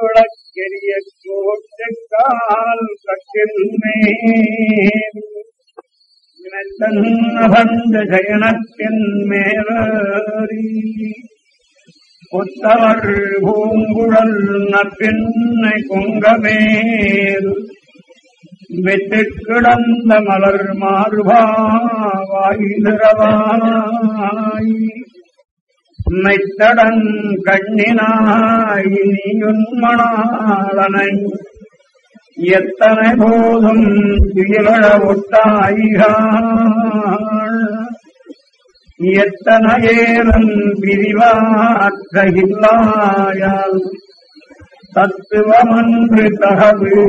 விளக்கெரிய கோட்டுக்கால் கட்டின்மேல் வினத்தன்னபந்த சயனத்தின் மேலறி கொத்தவர் பூங்குழல் நப்பின்னை குங்கமேல் வெட்டு கிடந்த மலர் மாறுபாவாய் உன்னை கண்ணினாய் கண்ணினாயினியுன்மணாளனை எத்தனை போதும் துயிலழ ஒட்டாய்காள். எத்தனையேனும் பிரிவாற்ற இல்லாயால் தத்துவமன்று தகவு.